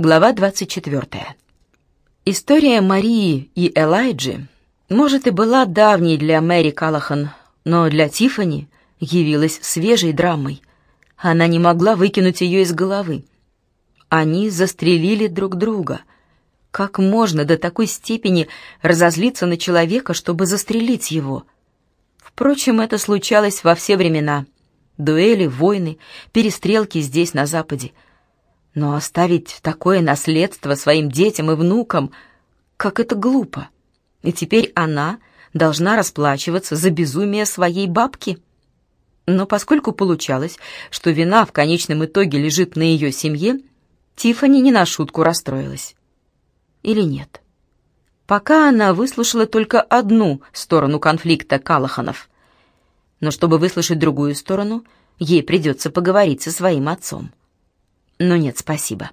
Глава 24. История Марии и Элайджи, может, и была давней для Мэри Калахан, но для Тифани явилась свежей драмой. Она не могла выкинуть ее из головы. Они застрелили друг друга. Как можно до такой степени разозлиться на человека, чтобы застрелить его? Впрочем, это случалось во все времена. Дуэли, войны, перестрелки здесь, на Западе — но оставить такое наследство своим детям и внукам, как это глупо. И теперь она должна расплачиваться за безумие своей бабки. Но поскольку получалось, что вина в конечном итоге лежит на ее семье, Тифани не на шутку расстроилась. Или нет? Пока она выслушала только одну сторону конфликта Калаханов. Но чтобы выслушать другую сторону, ей придется поговорить со своим отцом. Но нет, спасибо.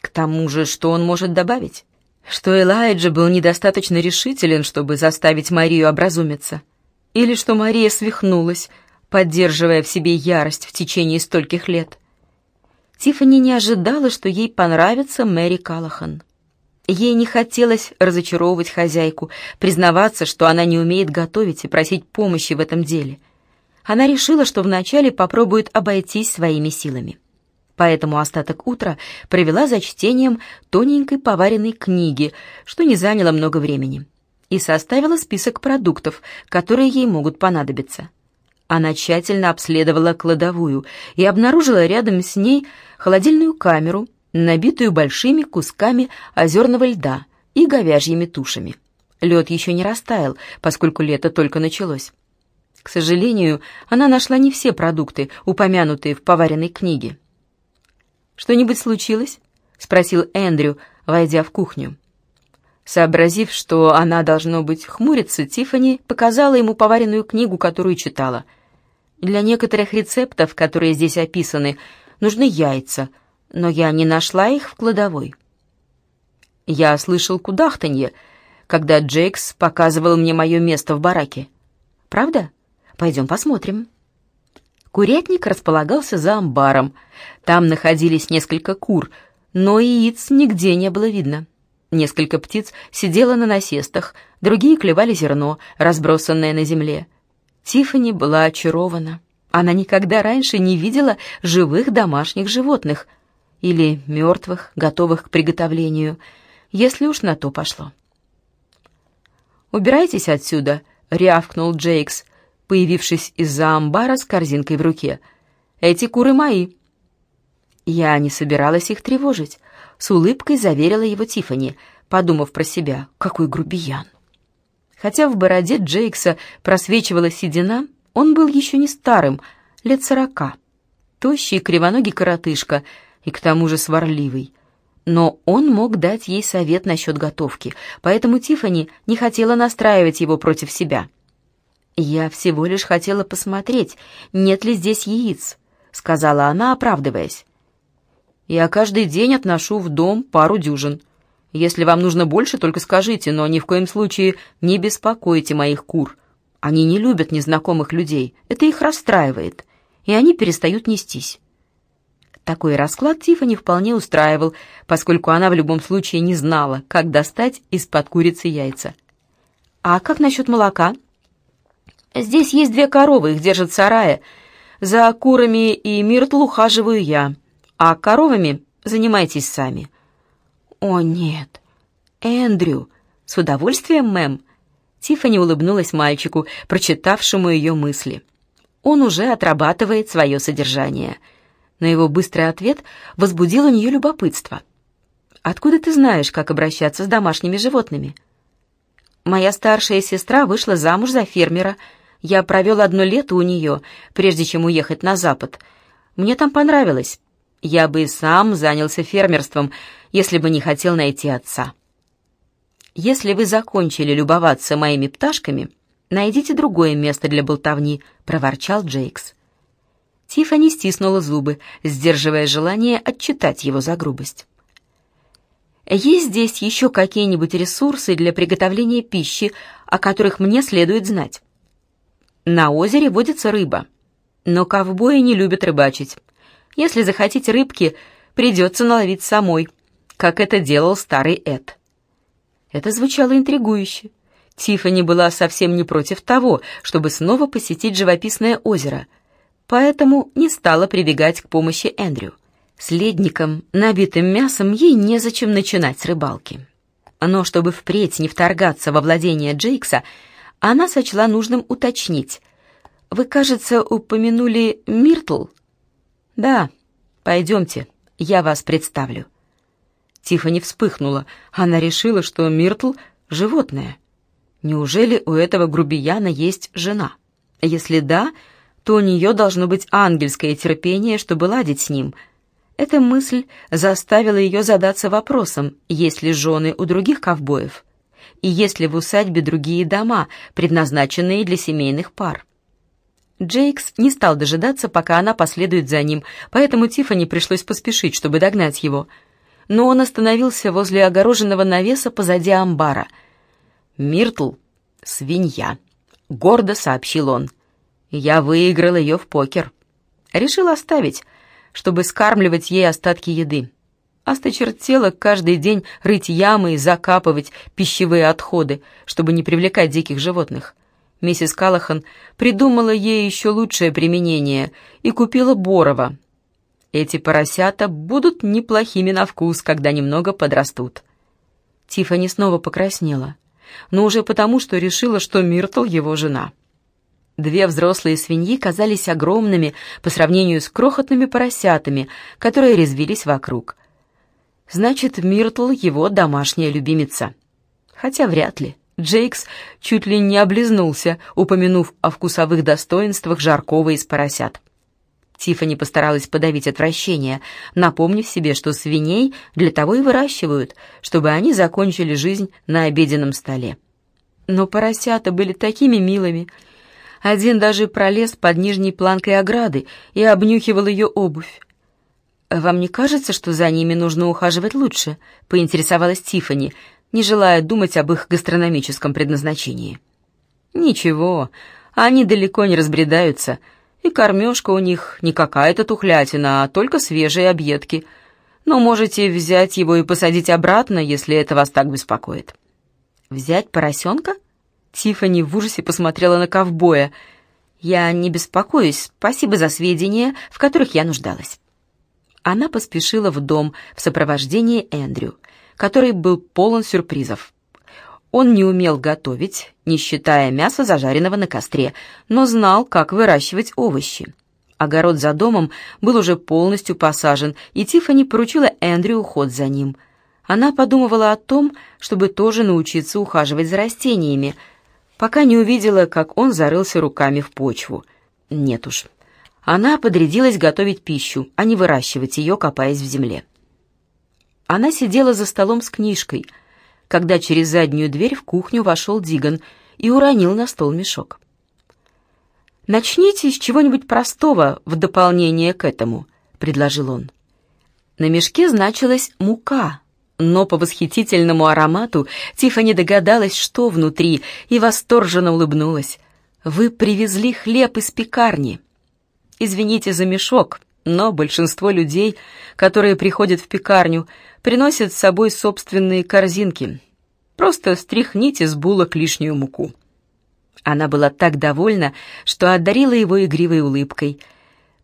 К тому же, что он может добавить? Что Элайджа был недостаточно решителен, чтобы заставить Марию образумиться? Или что Мария свихнулась, поддерживая в себе ярость в течение стольких лет? Тиффани не ожидала, что ей понравится Мэри Калахан. Ей не хотелось разочаровывать хозяйку, признаваться, что она не умеет готовить и просить помощи в этом деле. Она решила, что вначале попробует обойтись своими силами поэтому остаток утра провела за чтением тоненькой поваренной книги, что не заняло много времени, и составила список продуктов, которые ей могут понадобиться. Она тщательно обследовала кладовую и обнаружила рядом с ней холодильную камеру, набитую большими кусками озерного льда и говяжьими тушами. Лед еще не растаял, поскольку лето только началось. К сожалению, она нашла не все продукты, упомянутые в поваренной книге. «Что-нибудь случилось?» — спросил Эндрю, войдя в кухню. Сообразив, что она, должно быть, хмурится, Тиффани показала ему поваренную книгу, которую читала. «Для некоторых рецептов, которые здесь описаны, нужны яйца, но я не нашла их в кладовой». Я слышал кудахтанье, когда Джейкс показывал мне мое место в бараке. «Правда? Пойдем посмотрим». Курятник располагался за амбаром. Там находились несколько кур, но яиц нигде не было видно. Несколько птиц сидело на насестах, другие клевали зерно, разбросанное на земле. Тиффани была очарована. Она никогда раньше не видела живых домашних животных или мертвых, готовых к приготовлению, если уж на то пошло. «Убирайтесь отсюда», — рявкнул Джейкс, появившись из-за амбара с корзинкой в руке. «Эти куры мои». Я не собиралась их тревожить. С улыбкой заверила его Тифани, подумав про себя, какой грубиян. Хотя в бороде Джейкса просвечивала седина, он был еще не старым, лет сорока. Тощий, кривоногий коротышка и к тому же сварливый. Но он мог дать ей совет насчет готовки, поэтому Тифани не хотела настраивать его против себя. «Я всего лишь хотела посмотреть, нет ли здесь яиц», — сказала она, оправдываясь. «Я каждый день отношу в дом пару дюжин. Если вам нужно больше, только скажите, но ни в коем случае не беспокойте моих кур. Они не любят незнакомых людей, это их расстраивает, и они перестают нестись». Такой расклад Тиффани вполне устраивал, поскольку она в любом случае не знала, как достать из-под курицы яйца. «А как насчет молока?» Здесь есть две коровы, их держат в сарае. За курами и Миртл ухаживаю я, а коровами занимайтесь сами». «О, нет, Эндрю, с удовольствием, мэм». Тиффани улыбнулась мальчику, прочитавшему ее мысли. Он уже отрабатывает свое содержание. Но его быстрый ответ возбудил у нее любопытство. «Откуда ты знаешь, как обращаться с домашними животными?» «Моя старшая сестра вышла замуж за фермера», я провел одно лето у нее, прежде чем уехать на запад. Мне там понравилось. Я бы и сам занялся фермерством, если бы не хотел найти отца. Если вы закончили любоваться моими пташками, найдите другое место для болтовни, проворчал Джейкс. Тиффани стиснула зубы, сдерживая желание отчитать его за грубость. Есть здесь еще какие-нибудь ресурсы для приготовления пищи, о которых мне следует знать? На озере водится рыба, но ковбои не любят рыбачить. Если захотите рыбки, придется наловить самой. Как это делал старый Эд. Это звучало интригующе. Тиффани была совсем не против того, чтобы снова посетить живописное озеро, поэтому не стала прибегать к помощи Эндрю. С ледником, набитым мясом, ей незачем начинать с рыбалки. Но чтобы впредь не вторгаться во владение Джейкса, она сочла нужным уточнить. «Вы, кажется, упомянули Миртл?» «Да, пойдемте, я вас представлю». Тиффани вспыхнула. Она решила, что Миртл — животное. Неужели у этого грубияна есть жена? Если да, то у нее должно быть ангельское терпение, чтобы ладить с ним. Эта мысль заставила ее задаться вопросом, есть ли жены у других ковбоев, и есть ли в усадьбе другие дома, предназначенные для семейных пар. Джейкс не стал дожидаться, пока она последует за ним, поэтому Тиффани пришлось поспешить, чтобы догнать его. Но он остановился возле огороженного навеса позади амбара. «Миртл — свинья», — гордо сообщил он. «Я выиграл ее в покер. Решил оставить, чтобы скармливать ей остатки еды. Осточертело каждый день рыть ямы и закапывать пищевые отходы, чтобы не привлекать диких животных. Миссис Калахан придумала ей еще лучшее применение и купила Борова. Эти поросята будут неплохими на вкус, когда немного подрастут. Тиффани снова покраснела, но уже потому, что решила, что Миртл его жена. Две взрослые свиньи казались огромными по сравнению с крохотными поросятами, которые резвились вокруг. Значит, Миртл его домашняя любимица. Хотя вряд ли. Джейкс чуть ли не облизнулся, упомянув о вкусовых достоинствах жаркого из поросят. Тиффани постаралась подавить отвращение, напомнив себе, что свиней для того и выращивают, чтобы они закончили жизнь на обеденном столе. Но поросята были такими милыми. Один даже пролез под нижней планкой ограды и обнюхивал ее обувь. «Вам не кажется, что за ними нужно ухаживать лучше?» — поинтересовалась Тиффани, не желая думать об их гастрономическом предназначении. «Ничего, они далеко не разбредаются, и кормежка у них не какая-то тухлятина, а только свежие объедки. Но можете взять его и посадить обратно, если это вас так беспокоит». «Взять поросенка?» Тиффани в ужасе посмотрела на ковбоя. «Я не беспокоюсь, спасибо за сведения, в которых я нуждалась». Она поспешила в дом в сопровождении Эндрю — который был полон сюрпризов. Он не умел готовить, не считая мяса, зажаренного на костре, но знал, как выращивать овощи. Огород за домом был уже полностью посажен, и Тиффани поручила Эндрю уход за ним. Она подумывала о том, чтобы тоже научиться ухаживать за растениями, пока не увидела, как он зарылся руками в почву. Нет уж. Она подрядилась готовить пищу, а не выращивать ее, копаясь в земле. Она сидела за столом с книжкой, когда через заднюю дверь в кухню вошел Диган и уронил на стол мешок. «Начните с чего-нибудь простого в дополнение к этому», — предложил он. На мешке значилась мука, но по восхитительному аромату Тиффани догадалась, что внутри, и восторженно улыбнулась. «Вы привезли хлеб из пекарни. Извините за мешок, но большинство людей, которые приходят в пекарню, приносят с собой собственные корзинки. Просто стряхните с булок лишнюю муку». Она была так довольна, что одарила его игривой улыбкой.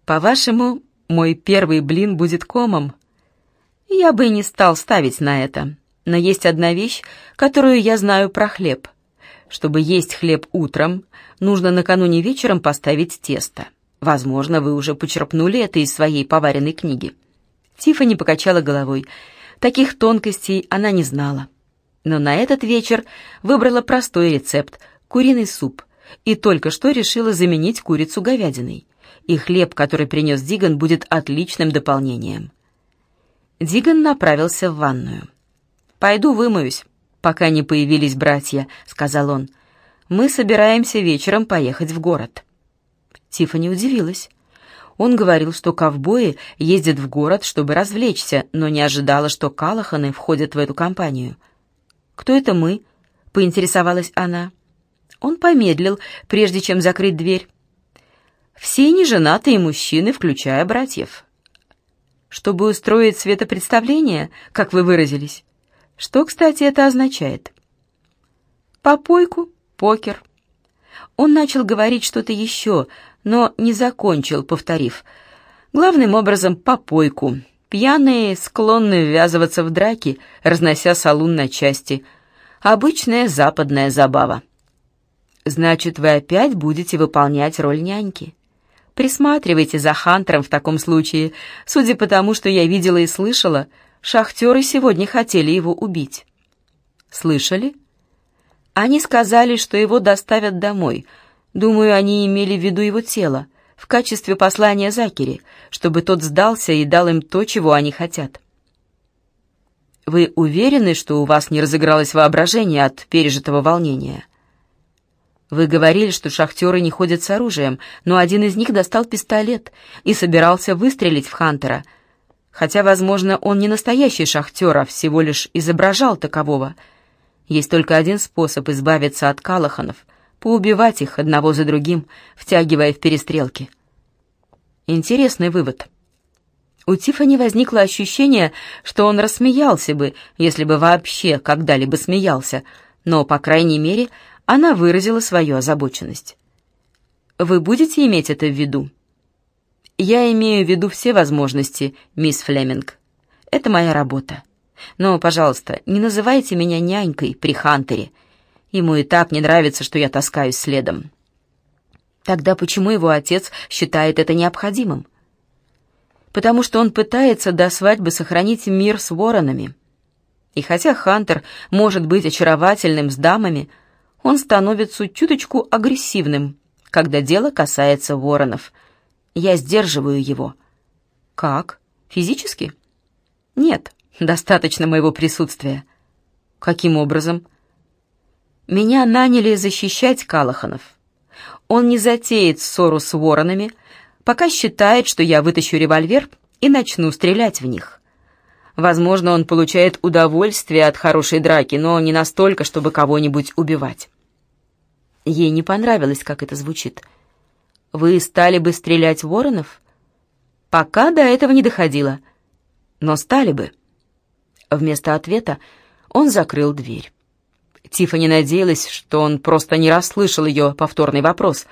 «По-вашему, мой первый блин будет комом?» «Я бы и не стал ставить на это. Но есть одна вещь, которую я знаю про хлеб. Чтобы есть хлеб утром, нужно накануне вечером поставить тесто. Возможно, вы уже почерпнули это из своей поваренной книги». Тиффани покачала головой. Таких тонкостей она не знала. Но на этот вечер выбрала простой рецепт – куриный суп, и только что решила заменить курицу говядиной. И хлеб, который принес Диган, будет отличным дополнением. Диган направился в ванную. «Пойду вымоюсь, пока не появились братья», — сказал он. «Мы собираемся вечером поехать в город». Тиффани удивилась. Он говорил, что ковбои ездят в город, чтобы развлечься, но не ожидала, что Калаханы входят в эту компанию. «Кто это мы?» — поинтересовалась она. Он помедлил, прежде чем закрыть дверь. «Все неженатые мужчины, включая братьев». чтобы устроить светопредставление, как вы выразились. Что, кстати, это означает? Попойку, покер. Он начал говорить что-то еще, но не закончил, повторив. Главным образом, попойку. Пьяные склонны ввязываться в драки, разнося салун на части. Обычная западная забава. Значит, вы опять будете выполнять роль няньки. Присматривайте за Хантером в таком случае. Судя по тому, что я видела и слышала, шахтеры сегодня хотели его убить. Слышали? Они сказали, что его доставят домой. Думаю, они имели в виду его тело в качестве послания Закери, чтобы тот сдался и дал им то, чего они хотят. Вы уверены, что у вас не разыгралось воображение от пережитого волнения? Вы говорили, что шахтеры не ходят с оружием, но один из них достал пистолет и собирался выстрелить в Хантера. Хотя, возможно, он не настоящий шахтер, а всего лишь изображал такового. Есть только один способ избавиться от Калаханов — поубивать их одного за другим, втягивая в перестрелки. Интересный вывод. У Тифани возникло ощущение, что он рассмеялся бы, если бы вообще когда-либо смеялся, но, по крайней мере, она выразила свою озабоченность. «Вы будете иметь это в виду?» «Я имею в виду все возможности, мисс Флеминг. Это моя работа. Но, пожалуйста, не называйте меня нянькой при Хантере. Ему и так не нравится, что я таскаюсь следом». Тогда почему его отец считает это необходимым? Потому что он пытается до свадьбы сохранить мир с воронами. И хотя Хантер может быть очаровательным с дамами, он становится чуточку агрессивным, когда дело касается воронов. Я сдерживаю его. Как? Физически? Нет, достаточно моего присутствия. Каким образом? Меня наняли защищать Калаханов. Он не затеет ссору с воронами, пока считает, что я вытащу револьвер и начну стрелять в них. Возможно, он получает удовольствие от хорошей драки, но не настолько, чтобы кого-нибудь убивать. Ей не понравилось, как это звучит. «Вы стали бы стрелять воронов?» «Пока до этого не доходило. Но стали бы». Вместо ответа он закрыл дверь. Тиффани надеялась, что он просто не расслышал ее повторный вопрос,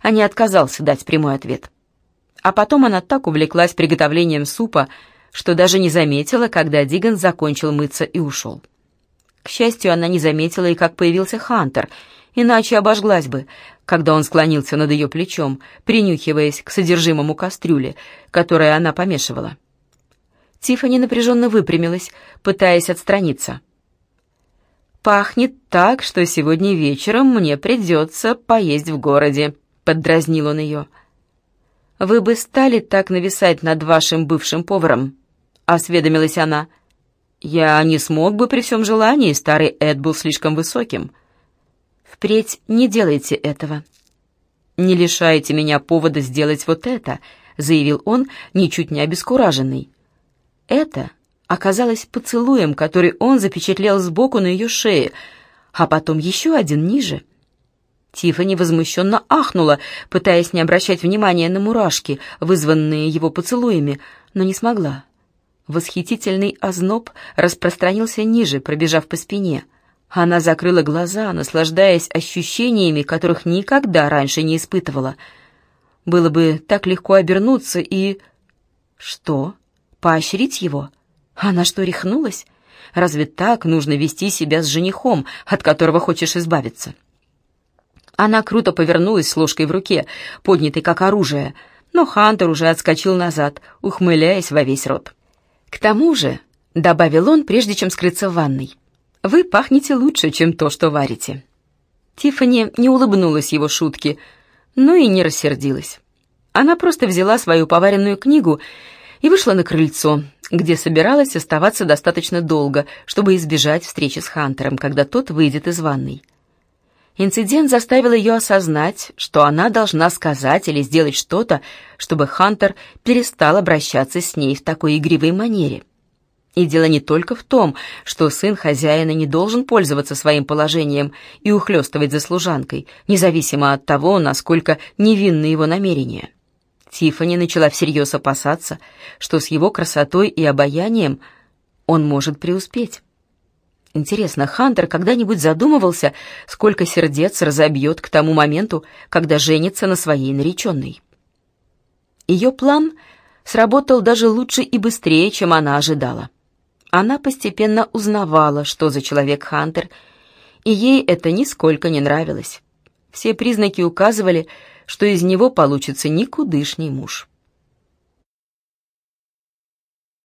а не отказался дать прямой ответ. А потом она так увлеклась приготовлением супа, что даже не заметила, когда Диган закончил мыться и ушел. К счастью, она не заметила и как появился Хантер, иначе обожглась бы, когда он склонился над ее плечом, принюхиваясь к содержимому кастрюли, которое она помешивала. Тиффани напряженно выпрямилась, пытаясь отстраниться. «Пахнет так, что сегодня вечером мне придется поесть в городе», — поддразнил он ее. «Вы бы стали так нависать над вашим бывшим поваром?» — осведомилась она. «Я не смог бы при всем желании, старый Эд был слишком высоким». «Впредь не делайте этого». «Не лишайте меня повода сделать вот это», — заявил он, ничуть не обескураженный. «Это оказалось поцелуем, который он запечатлел сбоку на ее шее, а потом еще один ниже. Тиффани возмущенно ахнула, пытаясь не обращать внимания на мурашки, вызванные его поцелуями, но не смогла. Восхитительный озноб распространился ниже, пробежав по спине. Она закрыла глаза, наслаждаясь ощущениями, которых никогда раньше не испытывала. Было бы так легко обернуться и... Что? Поощрить его? Она что, рехнулась? Разве так нужно вести себя с женихом, от которого хочешь избавиться? Она круто повернулась с ложкой в руке, поднятой как оружие, но Хантер уже отскочил назад, ухмыляясь во весь рот. «К тому же», — добавил он, прежде чем скрыться в ванной, — «вы пахнете лучше, чем то, что варите». Тиффани не улыбнулась его шутке, но и не рассердилась. Она просто взяла свою поваренную книгу и вышла на крыльцо, где собиралась оставаться достаточно долго, чтобы избежать встречи с Хантером, когда тот выйдет из ванной. Инцидент заставил ее осознать, что она должна сказать или сделать что-то, чтобы Хантер перестал обращаться с ней в такой игривой манере. И дело не только в том, что сын хозяина не должен пользоваться своим положением и ухлёстывать за служанкой, независимо от того, насколько невинны его намерения. Тиффани начала всерьез опасаться, что с его красотой и обаянием он может преуспеть. Интересно, Хантер когда-нибудь задумывался, сколько сердец разобьет к тому моменту, когда женится на своей нареченной? Ее план сработал даже лучше и быстрее, чем она ожидала. Она постепенно узнавала, что за человек Хантер, и ей это нисколько не нравилось. Все признаки указывали, что из него получится никудышний муж.